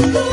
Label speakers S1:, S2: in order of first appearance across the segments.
S1: Thank you.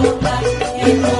S1: Nobody,